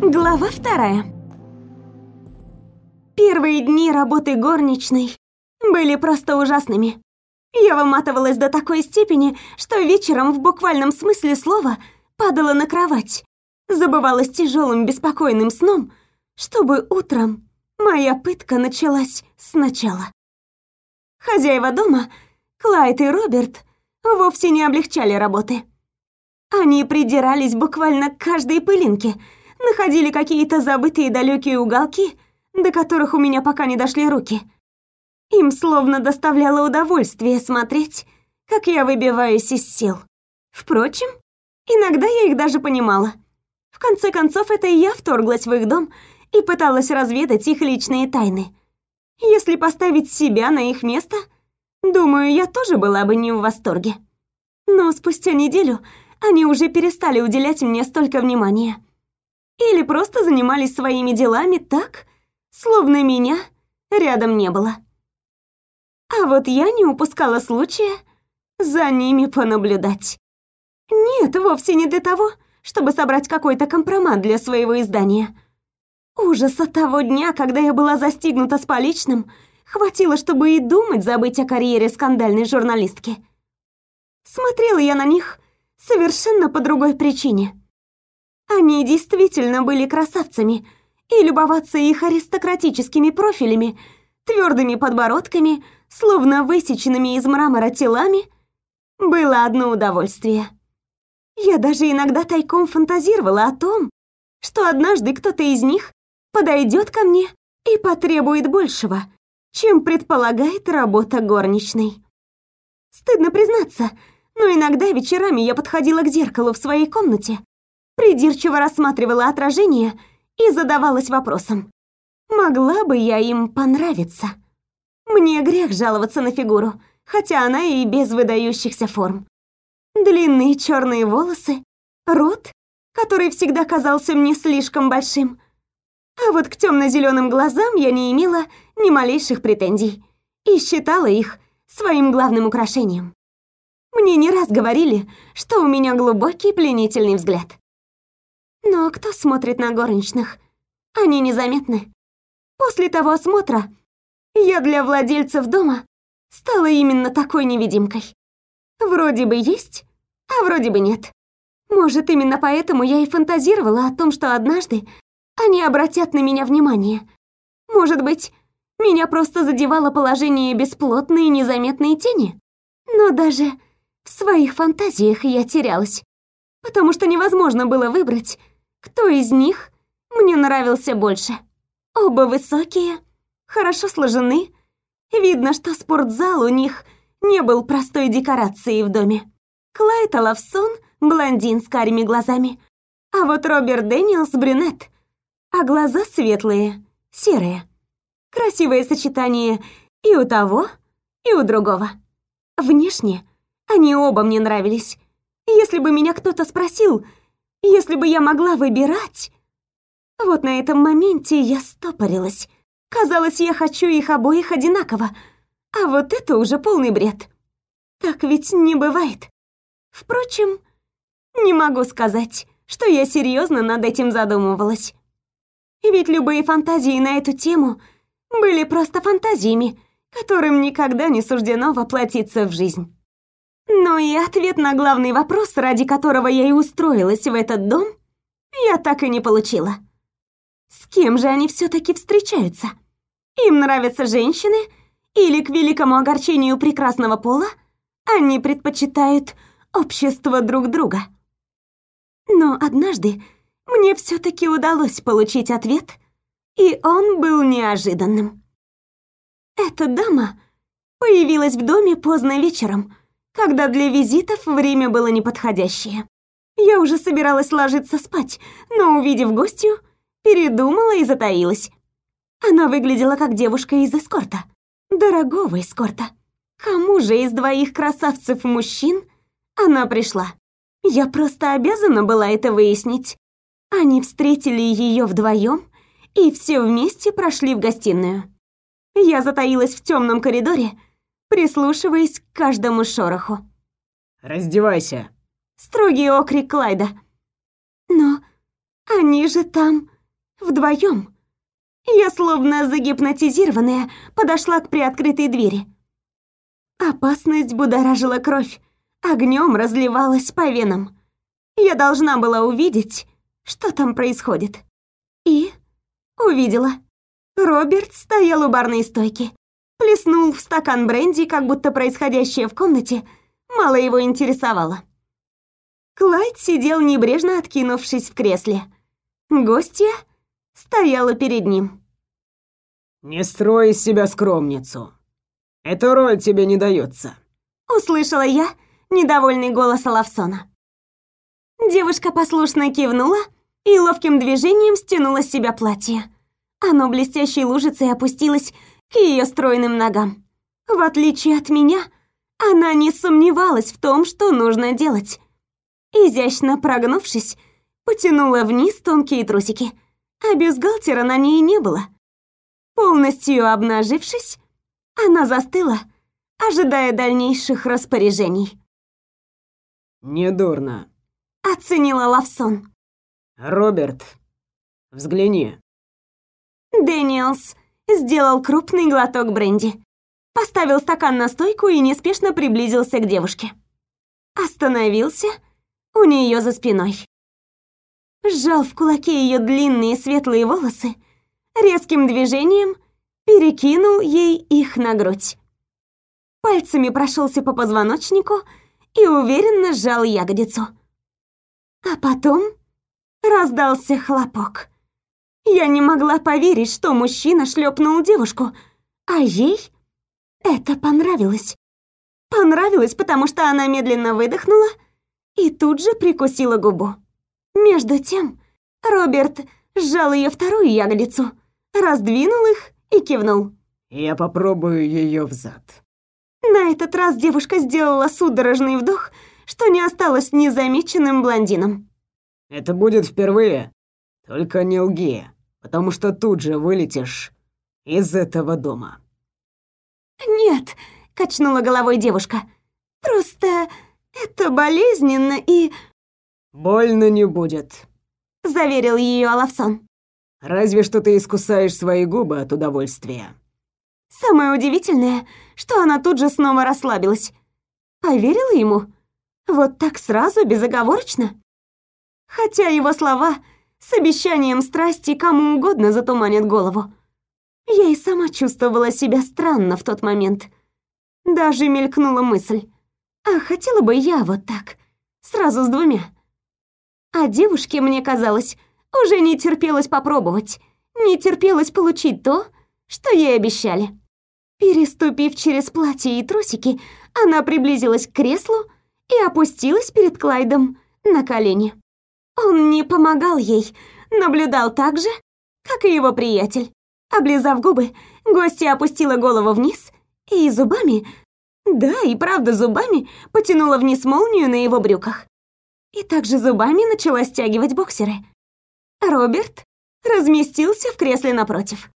Глава вторая. Первые дни работы горничной были просто ужасными. Я выматывалась до такой степени, что вечером в буквальном смысле слова падала на кровать, забывалась тяжелым беспокойным сном, чтобы утром моя пытка началась сначала. Хозяева дома, Клайд и Роберт, вовсе не облегчали работы. Они придирались буквально к каждой пылинке, находили какие-то забытые далекие уголки, до которых у меня пока не дошли руки. Им словно доставляло удовольствие смотреть, как я выбиваюсь из сил. Впрочем, иногда я их даже понимала. В конце концов, это я вторглась в их дом и пыталась разведать их личные тайны. Если поставить себя на их место, думаю, я тоже была бы не в восторге. Но спустя неделю они уже перестали уделять мне столько внимания. Или просто занимались своими делами так, словно меня рядом не было. А вот я не упускала случая за ними понаблюдать. Нет, вовсе не для того, чтобы собрать какой-то компромат для своего издания. Ужаса того дня, когда я была застигнута с поличным, хватило, чтобы и думать забыть о карьере скандальной журналистки. Смотрела я на них совершенно по другой причине. Они действительно были красавцами, и любоваться их аристократическими профилями, твердыми подбородками, словно высеченными из мрамора телами, было одно удовольствие. Я даже иногда тайком фантазировала о том, что однажды кто-то из них подойдет ко мне и потребует большего, чем предполагает работа горничной. Стыдно признаться, но иногда вечерами я подходила к зеркалу в своей комнате, придирчиво рассматривала отражение и задавалась вопросом, могла бы я им понравиться? Мне грех жаловаться на фигуру, хотя она и без выдающихся форм. Длинные черные волосы, рот, который всегда казался мне слишком большим. А вот к темно-зеленым глазам я не имела ни малейших претензий и считала их своим главным украшением. Мне не раз говорили, что у меня глубокий пленительный взгляд. Но кто смотрит на горничных? Они незаметны. После того осмотра я для владельцев дома стала именно такой невидимкой. Вроде бы есть, а вроде бы нет. Может, именно поэтому я и фантазировала о том, что однажды они обратят на меня внимание. Может быть, меня просто задевало положение бесплотной и незаметной тени? Но даже в своих фантазиях я терялась, потому что невозможно было выбрать, кто из них мне нравился больше. Оба высокие, хорошо сложены. Видно, что спортзал у них не был простой декорацией в доме. Клайд Лавсон — блондин с карими глазами, а вот Роберт Дэниелс — брюнет, а глаза светлые, серые. Красивое сочетание и у того, и у другого. Внешне они оба мне нравились. Если бы меня кто-то спросил, если бы я могла выбирать... Вот на этом моменте я стопорилась. Казалось, я хочу их обоих одинаково. А вот это уже полный бред. Так ведь не бывает. Впрочем, не могу сказать, что я серьезно над этим задумывалась. Ведь любые фантазии на эту тему были просто фантазиями, которым никогда не суждено воплотиться в жизнь. Но и ответ на главный вопрос, ради которого я и устроилась в этот дом, я так и не получила. С кем же они все таки встречаются? Им нравятся женщины или, к великому огорчению прекрасного пола, они предпочитают общество друг друга? Но однажды мне все таки удалось получить ответ, и он был неожиданным. Эта дама появилась в доме поздно вечером, когда для визитов время было неподходящее. Я уже собиралась ложиться спать, но, увидев гостью, передумала и затаилась. Она выглядела как девушка из эскорта. Дорогого эскорта. Кому же из двоих красавцев-мужчин она пришла? Я просто обязана была это выяснить. Они встретили ее вдвоем и все вместе прошли в гостиную. Я затаилась в темном коридоре, прислушиваясь к каждому шороху. «Раздевайся!» Строгий окрик Клайда. Но Они же там вдвоем. Я, словно загипнотизированная, подошла к приоткрытой двери. Опасность будоражила кровь, огнем разливалась по венам. Я должна была увидеть, что там происходит. И увидела. Роберт стоял у барной стойки. Плеснул в стакан бренди, как будто происходящее в комнате мало его интересовало. Клайд сидел небрежно откинувшись в кресле. Гостья стояла перед ним. «Не строй из себя скромницу. Эта роль тебе не дается», — услышала я недовольный голос Лавсона. Девушка послушно кивнула и ловким движением стянула с себя платье. Оно блестящей лужицей опустилось к ее стройным ногам. В отличие от меня, она не сомневалась в том, что нужно делать. Изящно прогнувшись, потянула вниз тонкие трусики, а бюстгальтера на ней не было. Полностью обнажившись, она застыла, ожидая дальнейших распоряжений. «Недурно», — оценила Лавсон. «Роберт, взгляни». Дэниелс сделал крупный глоток бренди, поставил стакан на стойку и неспешно приблизился к девушке. Остановился у нее за спиной. Сжал в кулаке ее длинные светлые волосы, резким движением перекинул ей их на грудь. Пальцами прошелся по позвоночнику и уверенно сжал ягодицу. А потом раздался хлопок. Я не могла поверить, что мужчина шлепнул девушку, а ей это понравилось. Понравилось, потому что она медленно выдохнула и тут же прикусила губу. Между тем, Роберт сжал ее вторую ягодицу, раздвинул их и кивнул. «Я попробую ее взад». На этот раз девушка сделала судорожный вдох, что не осталось незамеченным блондином. «Это будет впервые. Только не лги потому что тут же вылетишь из этого дома». «Нет», — качнула головой девушка, — «просто это болезненно и...» «Больно не будет», — заверил ее Алавсон. «Разве что ты искусаешь свои губы от удовольствия». Самое удивительное, что она тут же снова расслабилась. Поверила ему? Вот так сразу, безоговорочно? Хотя его слова с обещанием страсти кому угодно затуманят голову. Я и сама чувствовала себя странно в тот момент. Даже мелькнула мысль. А хотела бы я вот так, сразу с двумя. А девушке, мне казалось, уже не терпелось попробовать, не терпелось получить то, что ей обещали. Переступив через платье и трусики, она приблизилась к креслу и опустилась перед Клайдом на колени. Он не помогал ей, наблюдал так же, как и его приятель. Облизав губы, гостья опустила голову вниз и зубами, да и правда зубами, потянула вниз молнию на его брюках. И также зубами начала стягивать боксеры. Роберт разместился в кресле напротив.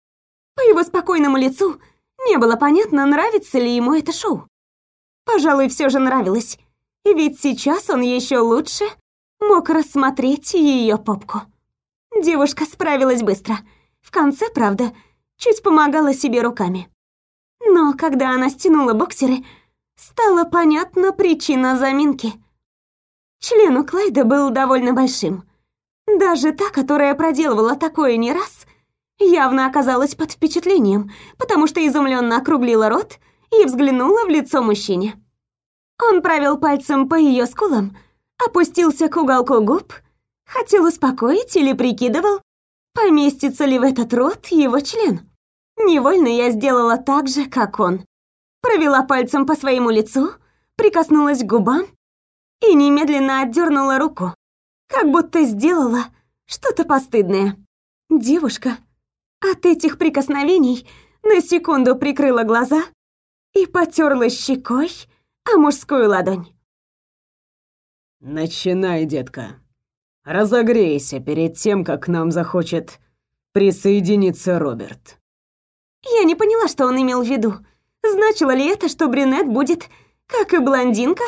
По его спокойному лицу не было понятно, нравится ли ему это шоу. Пожалуй, все же нравилось, ведь сейчас он еще лучше мог рассмотреть ее попку. Девушка справилась быстро. В конце, правда, чуть помогала себе руками. Но когда она стянула боксеры, стала понятна причина заминки. Член у Клайда был довольно большим. Даже та, которая проделывала такое не раз, явно оказалась под впечатлением, потому что изумленно округлила рот и взглянула в лицо мужчине. Он провел пальцем по ее скулам, опустился к уголку губ, хотел успокоить или прикидывал, поместится ли в этот рот его член. Невольно я сделала так же, как он. Провела пальцем по своему лицу, прикоснулась к губам и немедленно отдернула руку, как будто сделала что-то постыдное. Девушка от этих прикосновений на секунду прикрыла глаза и потерла щекой о мужскую ладонь. «Начинай, детка. Разогрейся перед тем, как к нам захочет присоединиться Роберт». Я не поняла, что он имел в виду. Значило ли это, что брюнет будет, как и блондинка,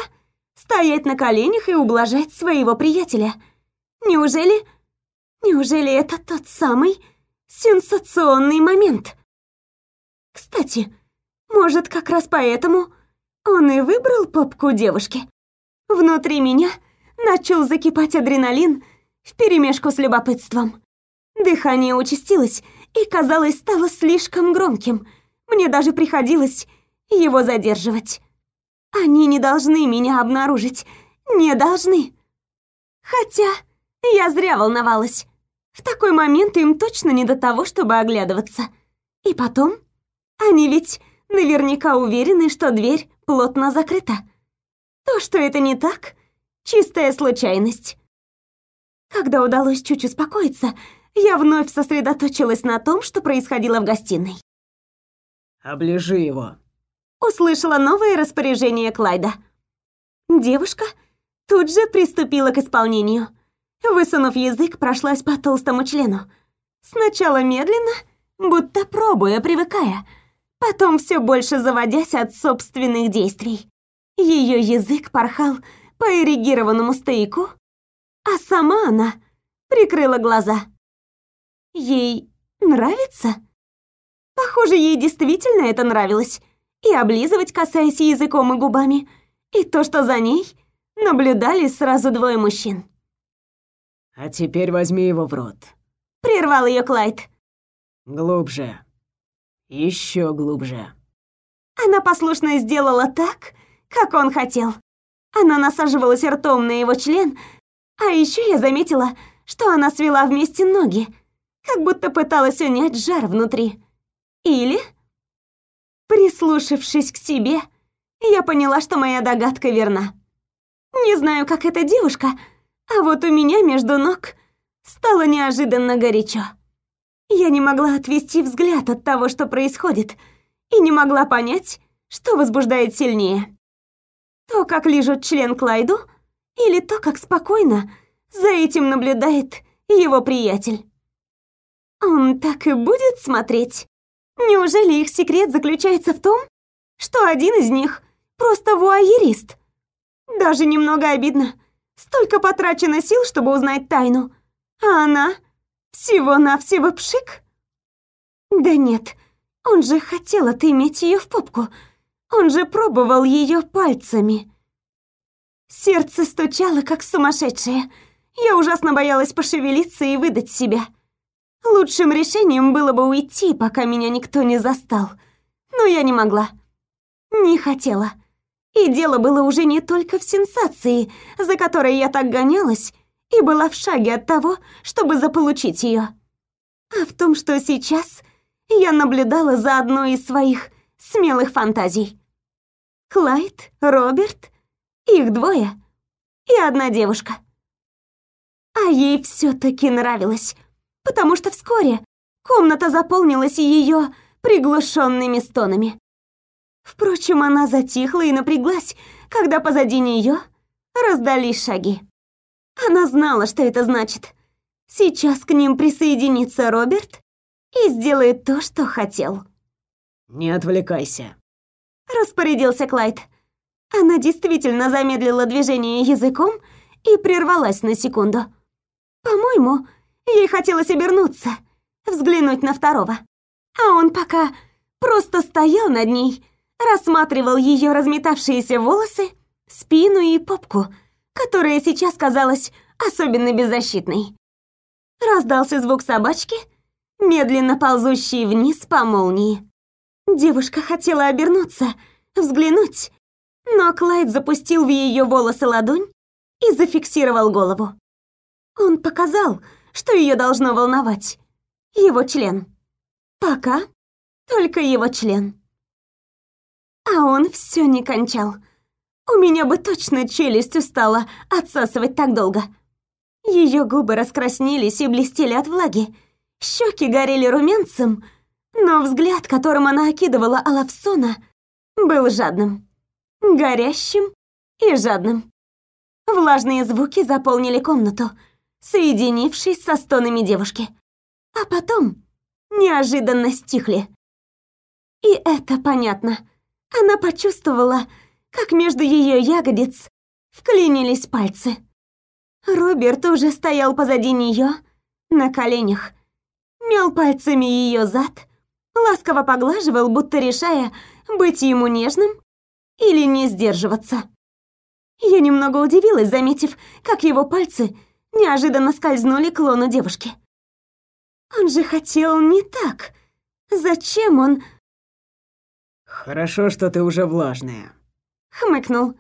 стоять на коленях и ублажать своего приятеля? Неужели... Неужели это тот самый сенсационный момент? Кстати, может, как раз поэтому он и выбрал попку девушки? Внутри меня начал закипать адреналин вперемешку с любопытством. Дыхание участилось и, казалось, стало слишком громким. Мне даже приходилось его задерживать. Они не должны меня обнаружить. Не должны. Хотя я зря волновалась. В такой момент им точно не до того, чтобы оглядываться. И потом, они ведь наверняка уверены, что дверь плотно закрыта. То, что это не так, чистая случайность. Когда удалось чуть успокоиться, я вновь сосредоточилась на том, что происходило в гостиной. «Оближи его», — услышала новое распоряжение Клайда. Девушка тут же приступила к исполнению. Высунув язык, прошлась по толстому члену. Сначала медленно, будто пробуя, привыкая, потом все больше заводясь от собственных действий. Ее язык порхал по эрегированному стояку, а сама она прикрыла глаза. Ей нравится? Похоже, ей действительно это нравилось. И облизывать, касаясь языком и губами, и то, что за ней наблюдали сразу двое мужчин. «А теперь возьми его в рот». Прервал ее Клайд. «Глубже. Еще глубже». Она послушно сделала так, как он хотел. Она насаживалась ртом на его член, а еще я заметила, что она свела вместе ноги, как будто пыталась унять жар внутри. Или... Прислушавшись к себе, я поняла, что моя догадка верна. Не знаю, как эта девушка, а вот у меня между ног стало неожиданно горячо. Я не могла отвести взгляд от того, что происходит, и не могла понять, что возбуждает сильнее. То, как лижут член Клайду, или то, как спокойно за этим наблюдает его приятель. Он так и будет смотреть? Неужели их секрет заключается в том, что один из них просто вуайерист? Даже немного обидно. Столько потрачено сил, чтобы узнать тайну. А она всего-навсего пшик? Да нет, он же хотел отыметь ее в попку. Он же пробовал ее пальцами. Сердце стучало, как сумасшедшее. Я ужасно боялась пошевелиться и выдать себя. Лучшим решением было бы уйти, пока меня никто не застал. Но я не могла. Не хотела. И дело было уже не только в сенсации, за которой я так гонялась, и была в шаге от того, чтобы заполучить ее, а в том, что сейчас я наблюдала за одной из своих смелых фантазий. Клайд, Роберт, их двое и одна девушка. А ей все таки нравилось, потому что вскоре комната заполнилась ее приглушенными стонами. Впрочем, она затихла и напряглась, когда позади нее раздались шаги. Она знала, что это значит. Сейчас к ним присоединится Роберт и сделает то, что хотел. «Не отвлекайся», — распорядился Клайд. Она действительно замедлила движение языком и прервалась на секунду. По-моему, ей хотелось обернуться, взглянуть на второго. А он пока просто стоял над ней, рассматривал ее разметавшиеся волосы, спину и попку, которая сейчас казалась особенно беззащитной. Раздался звук собачки, медленно ползущий вниз по молнии. Девушка хотела обернуться, взглянуть, но Клайд запустил в ее волосы ладонь и зафиксировал голову. Он показал, что ее должно волновать. Его член. Пока только его член. А он все не кончал. У меня бы точно челюсть устала отсасывать так долго. Ее губы раскраснелись и блестели от влаги. Щеки горели румянцем, но взгляд, которым она окидывала Алавсона, был жадным. Горящим и жадным. Влажные звуки заполнили комнату, соединившись со стонами девушки. А потом неожиданно стихли. И это понятно. Она почувствовала, как между ее ягодиц вклинились пальцы. Роберт уже стоял позади нее, на коленях, мял пальцами ее зад, ласково поглаживал, будто решая, быть ему нежным или не сдерживаться. Я немного удивилась, заметив, как его пальцы неожиданно скользнули к лону девушки. Он же хотел не так. Зачем он... «Хорошо, что ты уже влажная», — хмыкнул.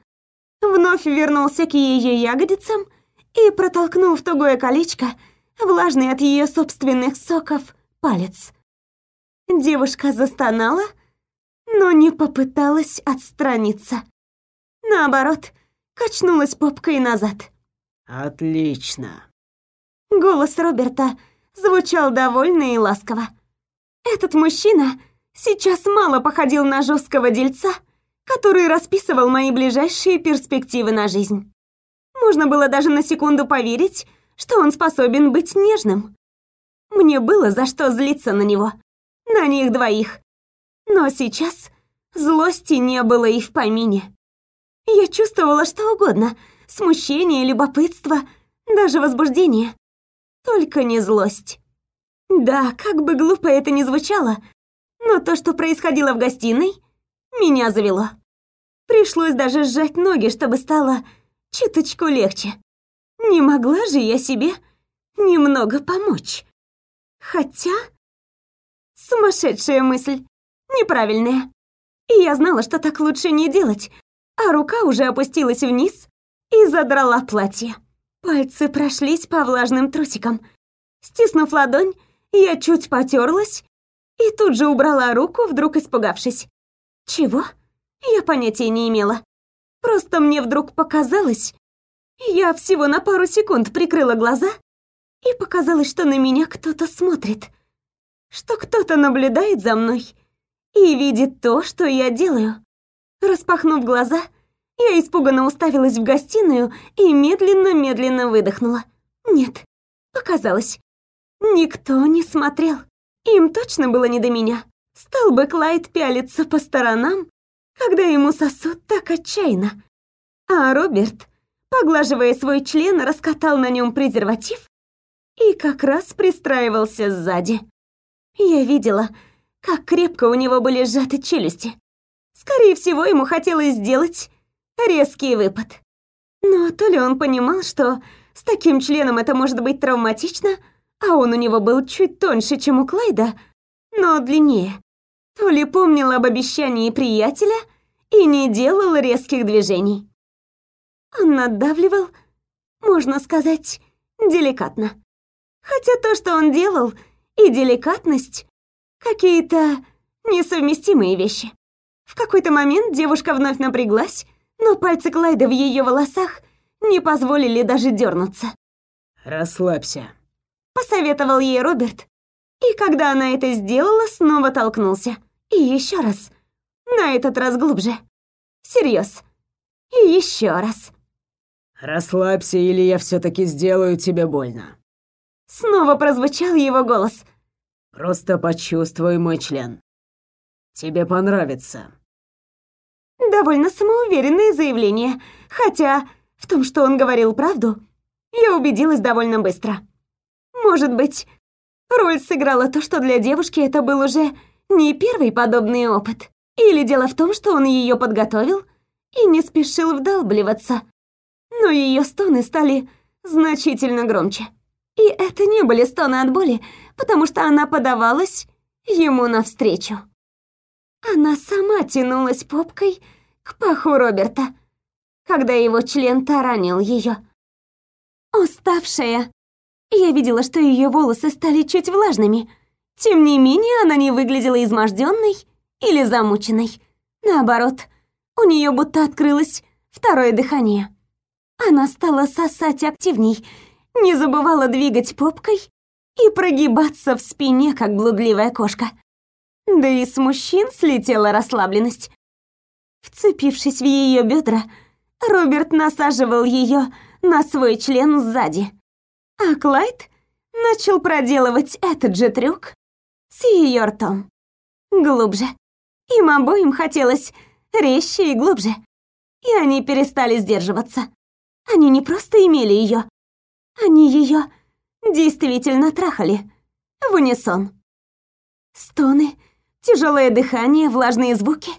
Вновь вернулся к ее ягодицам и протолкнул в тугое колечко, влажный от ее собственных соков, палец. Девушка застонала, но не попыталась отстраниться. Наоборот, качнулась попкой назад. «Отлично!» Голос Роберта звучал довольно и ласково. Этот мужчина сейчас мало походил на жесткого дельца, который расписывал мои ближайшие перспективы на жизнь. Можно было даже на секунду поверить, что он способен быть нежным. Мне было за что злиться на него, на них двоих. Но сейчас злости не было и в помине. Я чувствовала что угодно — смущение, любопытство, даже возбуждение. Только не злость. Да, как бы глупо это ни звучало, но то, что происходило в гостиной, меня завело. Пришлось даже сжать ноги, чтобы стало чуточку легче. Не могла же я себе немного помочь. Хотя... Сумасшедшая мысль. Неправильная. И я знала, что так лучше не делать, а рука уже опустилась вниз и задрала платье. Пальцы прошлись по влажным трусикам. Стиснув ладонь, я чуть потерлась и тут же убрала руку, вдруг испугавшись. Чего? Я понятия не имела. Просто мне вдруг показалось... Я всего на пару секунд прикрыла глаза, и показалось, что на меня кто-то смотрит. Что кто-то наблюдает за мной и видит то, что я делаю. Распахнув глаза, я испуганно уставилась в гостиную и медленно-медленно выдохнула. Нет, показалось. Никто не смотрел. Им точно было не до меня. Стал бы Клайд пялиться по сторонам, когда ему сосут так отчаянно. А Роберт, поглаживая свой член, раскатал на нем презерватив и как раз пристраивался сзади. Я видела, как крепко у него были сжаты челюсти. Скорее всего, ему хотелось сделать резкий выпад. Но то ли он понимал, что с таким членом это может быть травматично, а он у него был чуть тоньше, чем у Клайда, но длиннее, то ли помнил об обещании приятеля и не делал резких движений. Он надавливал, можно сказать, деликатно. Хотя то, что он делал, и деликатность — какие-то несовместимые вещи. В какой-то момент девушка вновь напряглась, но пальцы Клайда в ее волосах не позволили даже дернуться. «Расслабься», — посоветовал ей Роберт. И когда она это сделала, снова толкнулся. И еще раз. На этот раз глубже. Всерьез. И еще раз. «Расслабься, или я все таки сделаю тебе больно». Снова прозвучал его голос. «Просто почувствуй мой член. Тебе понравится». Довольно самоуверенное заявление, хотя в том, что он говорил правду, я убедилась довольно быстро. Может быть, роль сыграла то, что для девушки это был уже не первый подобный опыт. Или дело в том, что он ее подготовил и не спешил вдалбливаться. Но ее стоны стали значительно громче. И это не были стоны от боли, потому что она подавалась ему навстречу. Она сама тянулась попкой к паху Роберта, когда его член таранил ее. Уставшая, я видела, что ее волосы стали чуть влажными. Тем не менее, она не выглядела изможденной или замученной. Наоборот, у нее будто открылось второе дыхание. Она стала сосать активней, не забывала двигать попкой и прогибаться в спине, как блудливая кошка. Да и с мужчин слетела расслабленность. Вцепившись в ее бедра, Роберт насаживал ее на свой член сзади. А Клайд начал проделывать этот же трюк с ее ртом. Глубже. Им обоим хотелось резче и глубже. И они перестали сдерживаться. Они не просто имели ее, они ее действительно трахали. В унисон. Стоны, тяжелое дыхание, влажные звуки.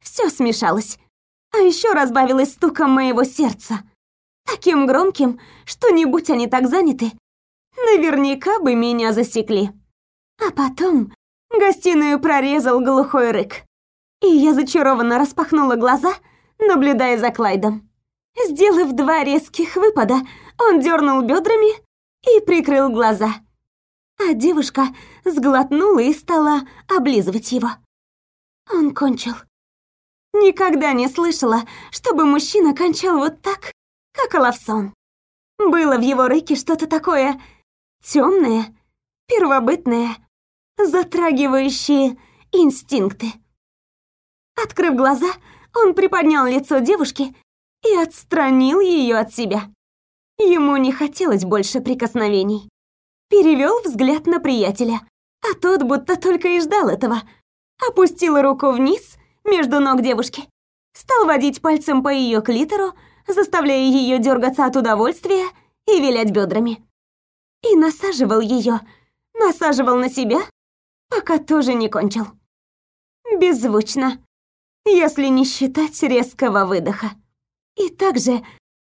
Все смешалось. А еще разбавилось стуком моего сердца. Таким громким, что не будь они так заняты, наверняка бы меня засекли. А потом гостиную прорезал глухой рык. И я зачарованно распахнула глаза, наблюдая за Клайдом. Сделав два резких выпада, он дернул бедрами и прикрыл глаза. А девушка сглотнула и стала облизывать его. Он кончил. Никогда не слышала, чтобы мужчина кончал вот так, как Олафсон. Было в его рыке что-то такое темное, первобытное, затрагивающее инстинкты. Открыв глаза, он приподнял лицо девушки и отстранил ее от себя. Ему не хотелось больше прикосновений. Перевел взгляд на приятеля, а тот будто только и ждал этого. Опустил руку вниз между ног девушки, стал водить пальцем по ее клитору, заставляя ее дергаться от удовольствия и вилять бедрами. И насаживал ее, насаживал на себя, пока тоже не кончил. Беззвучно, если не считать резкого выдоха. И так же,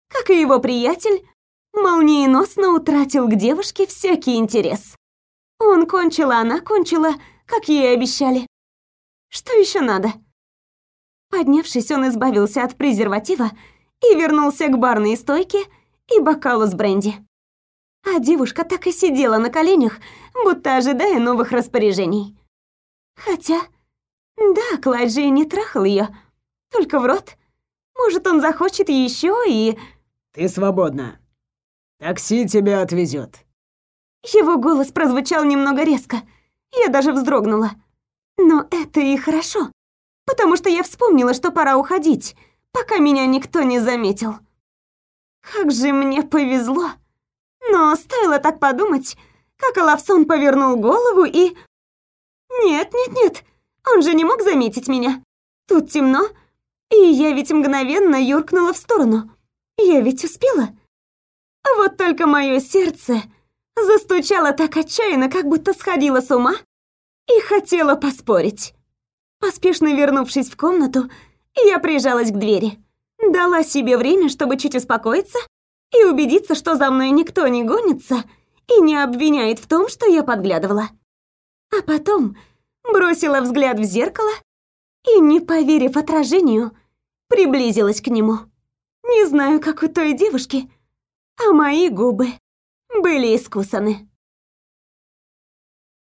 как и его приятель, молниеносно утратил к девушке всякий интерес. Он кончил, а она кончила, как ей обещали. Что еще надо? Поднявшись, он избавился от презерватива и вернулся к барной стойке и бокалу с бренди. А девушка так и сидела на коленях, будто ожидая новых распоряжений. Хотя да, Клайд же не трахал ее, только в рот. Может, он захочет еще и... Ты свободна. Такси тебя отвезет. Его голос прозвучал немного резко. Я даже вздрогнула. Но это и хорошо, потому что я вспомнила, что пора уходить, пока меня никто не заметил. Как же мне повезло. Но стоило так подумать, как Алавсон повернул голову и... Нет, нет, нет, он же не мог заметить меня. Тут темно, и я ведь мгновенно юркнула в сторону. Я ведь успела. Вот только мое сердце застучало так отчаянно, как будто сходило с ума, и хотела поспорить. Поспешно вернувшись в комнату, я прижалась к двери. Дала себе время, чтобы чуть успокоиться и убедиться, что за мной никто не гонится и не обвиняет в том, что я подглядывала. А потом бросила взгляд в зеркало и, не поверив отражению, приблизилась к нему. Не знаю, как у той девушки, а мои губы были искусаны.